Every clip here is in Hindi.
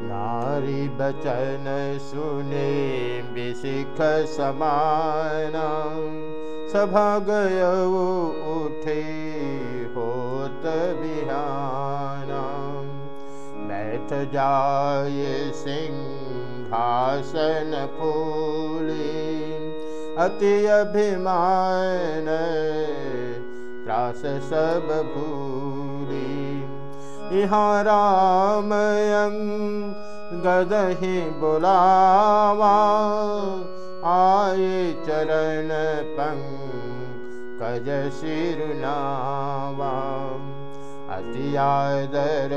नारी बचन सुने बिसिख समान। सभा गय उठे होत बिहान। बैठ जाय सिंहासन फूली। अति अभिमान त्रास सब भूली। यहाँ राम गदही बुलावा। आए चरण पंकज सिरुनावा अति आदर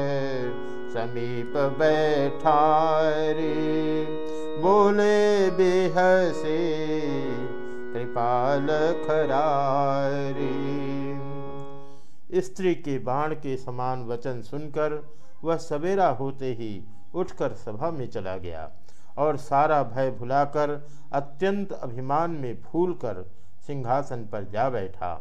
समीप बैठारी। बोले बेहसे कृपाल खरारी स्त्री के बाण के समान वचन सुनकर वह सवेरा होते ही उठकर सभा में चला गया और सारा भय भुलाकर अत्यंत अभिमान में फूल कर सिंहासन पर जा बैठा।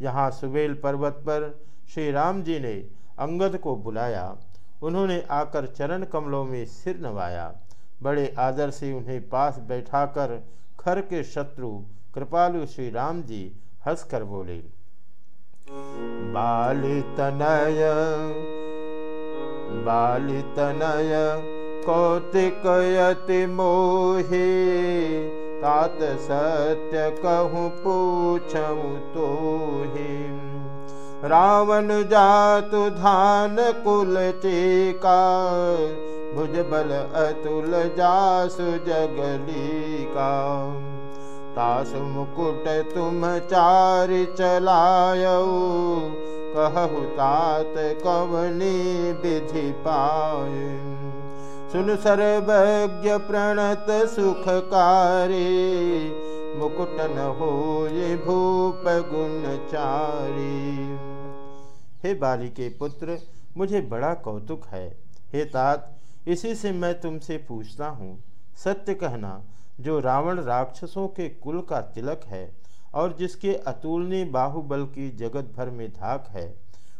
यहाँ सुबेल पर्वत पर श्री राम जी ने अंगद को बुलाया। उन्होंने आकर चरण कमलों में सिर नवाया। बड़े आदर से उन्हें पास बैठाकर खर के शत्रु कृपालु श्री राम जी हंसकर बोले बालितनय बालितनय कौतिकयति मोहे तात सत्य कहूँ पूछूँ तो रावण जातु धान कुल टीका भुजबल अतुल जासु जगली का तासु मुकुट तुम चार चलायो। कहु तात कवनी विधि पाए। सुन सर्वज्ञ प्रणत सुखकारी। मुकुट न हो ये भूप गुण चारी। हे बाली के पुत्र, मुझे बड़ा कौतुक है। हे तात, इसी से मैं तुमसे पूछता हूँ। सत्य कहना जो रावण राक्षसों के कुल का तिलक है और जिसके अतुलनीय बाहुबल की जगत भर में धाक है,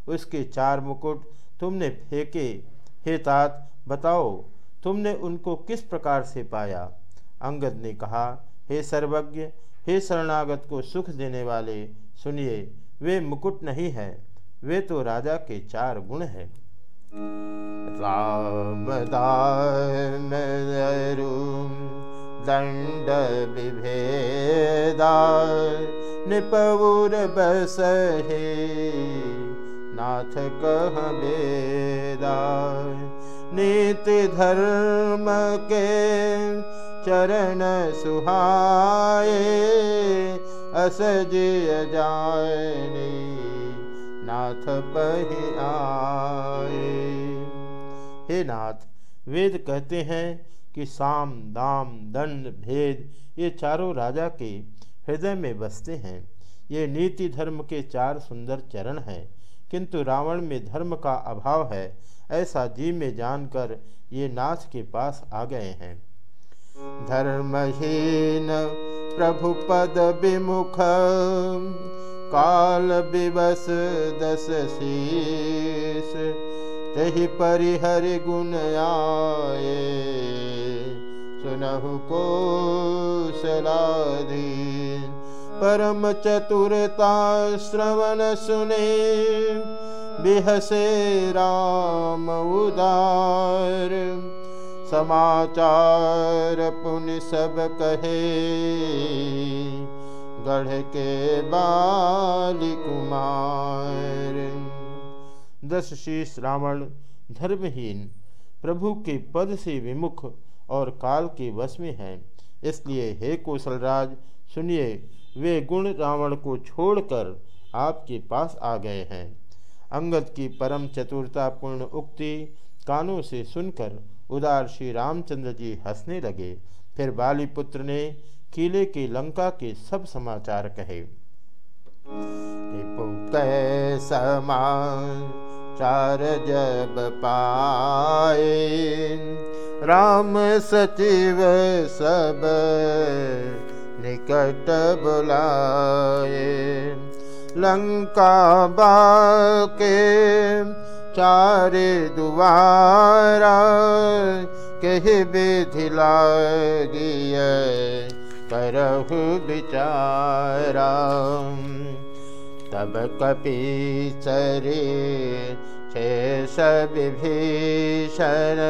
उसके चार मुकुट तुमने फेंके। हे तात, बताओ, तुमने उनको किस प्रकार से पाया? अंगद ने कहा, हे सर्वज्ञ, हे शरणागत को सुख देने वाले, सुनिए, वे मुकुट नहीं है, वे तो राजा के चार गुण हैं। दंड विभेदा बस नाथ कह बेदा नीति धर्म के चरण सुहाए असजिय जायनी, नाथ पही आए। हे नाथ, वेद कहते हैं कि साम, दाम, दंड, भेद, ये चारों राजा के हृदय में बसते हैं। ये नीति धर्म के चार सुंदर चरण हैं। किंतु रावण में धर्म का अभाव है, ऐसा जी में जानकर ये नाथ के पास आ गए हैं। धर्महीन प्रभु पद विमुख, काल विवश दस शीस तही परिहरि गुण आए सुनहु को सलाधीन परम चतुरता श्रवण सुने। बिहसे राम उदार। समाचार पुण्य सब कहे। गढ़ के बाली कुमार। दस शीश रावण धर्महीन, प्रभु के पद से विमुख और काल के वश में हैं। इसलिए हे कौशलराज, सुनिए, वे गुण रावण को छोड़कर आपके पास आ गए हैं। अंगद की परम चतुरतापूर्ण उक्ति कानों से सुनकर उदार श्री रामचंद्र जी हंसने लगे। फिर बाली पुत्र ने किले की लंका के सब समाचार कहे। चार जब पाए राम सचिव सब निकट बुलाए। लंका बाके चारे दुआरा कह विधि लागिय करहु विचारा तब कपि चरे शेष विभीषण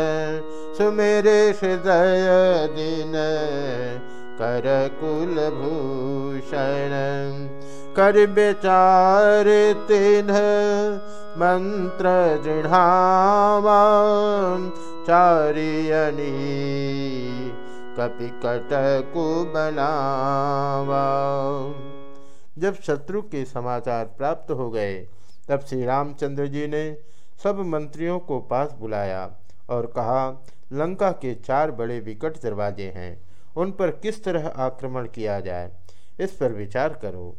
सुमेरे हृदय दिन कर विचार करविचार मन्त्र दृढावारिनि कपि कट जब शत्रु के समाचार प्राप्त हो गए, तब श्री रामचंद्र जी ने सब मंत्रियों को पास बुलाया और कहा, लंका के चार बड़े विकट दरवाजे हैं, उन पर किस तरह आक्रमण किया जाए, इस पर विचार करो।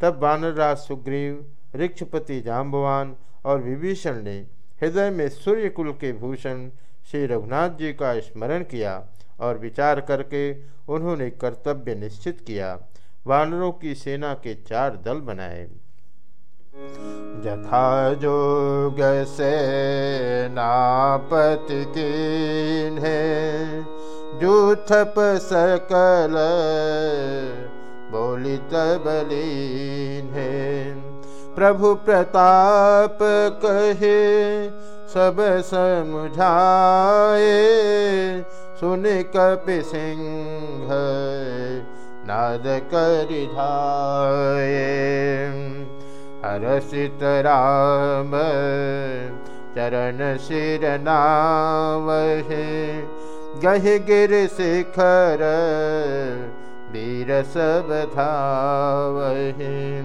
तब बानरराज सुग्रीव, ऋक्षपति जाम्बवान और विभीषण ने हृदय में सूर्यकुल के भूषण श्री रघुनाथ जी का स्मरण किया और विचार करके उन्होंने कर्तव्य निश्चित किया। वानरों की सेना के चार दल बनाए। जथा जोग से नापति कीन है जूथप सकल बोली तबलीन है प्रभु प्रताप कहे, सब समझाए, सुन कप सिंह नाद करि हर सीतराम चरण सिर नावहे। गह गिर शिखर, वीर सब धावहे।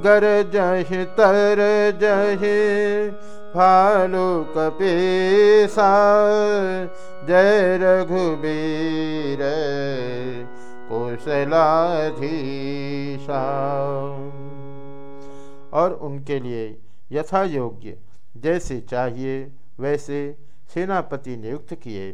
गर जह तर जह, भालू कपीसा। जय रघुबीर कुशलाधीशा और उनके लिए यथा योग्य जैसे चाहिए, वैसे सेनापति नियुक्त किए।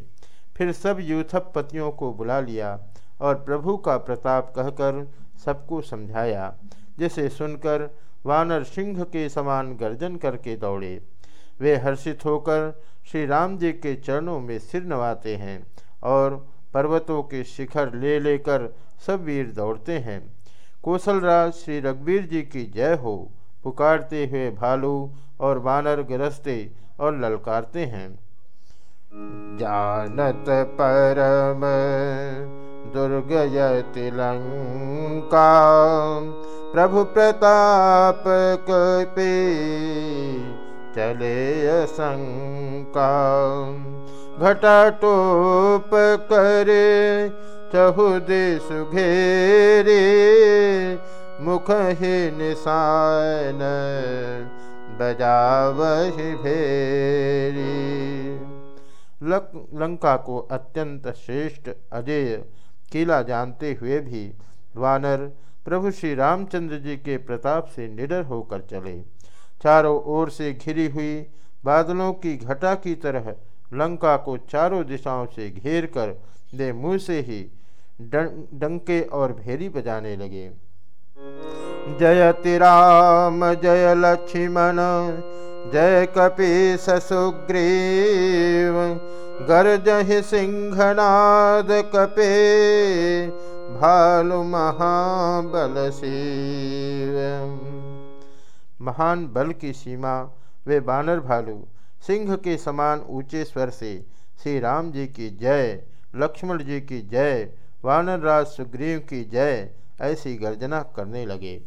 फिर सब यूथप पतियों को बुला लिया और प्रभु का प्रताप कहकर सबको समझाया, जिसे सुनकर वानर सिंह के समान गर्जन करके दौड़े। वे हर्षित होकर श्री राम जी के चरणों में सिर नवाते हैं और पर्वतों के शिखर ले लेकर सब वीर दौड़ते हैं। कौशलराज श्री रघुवीर जी की जय हो। पुकारते हुए भालू और बानर गिरसते और ललकारते हैं। जानत परम दुर्गयति लंका प्रभु प्रताप कपे चले शंका घटा टोप करे चहुदे सुघेरे मुख ही निशान बजावही भेरी। लंका को अत्यंत श्रेष्ठ अजय किला जानते हुए भी वानर प्रभु श्री रामचंद्र जी के प्रताप से निडर होकर चले। चारों ओर से घिरी हुई बादलों की घटा की तरह लंका को चारों दिशाओं से घेर कर दे मुँह से ही डंके और भेरी बजाने लगे। जय राम, जय लक्ष्मण, जय कपी सुग्रीव, गर्जहि सिंहनाद कपे, भालु महाबल शिव। महान बल की सीमा, वे बानर भालू, सिंह के समान ऊँचे स्वर से श्री राम जी की जय, लक्ष्मण जी की जय वानर राज सुग्रीव की जय ऐसी गर्जना करने लगे।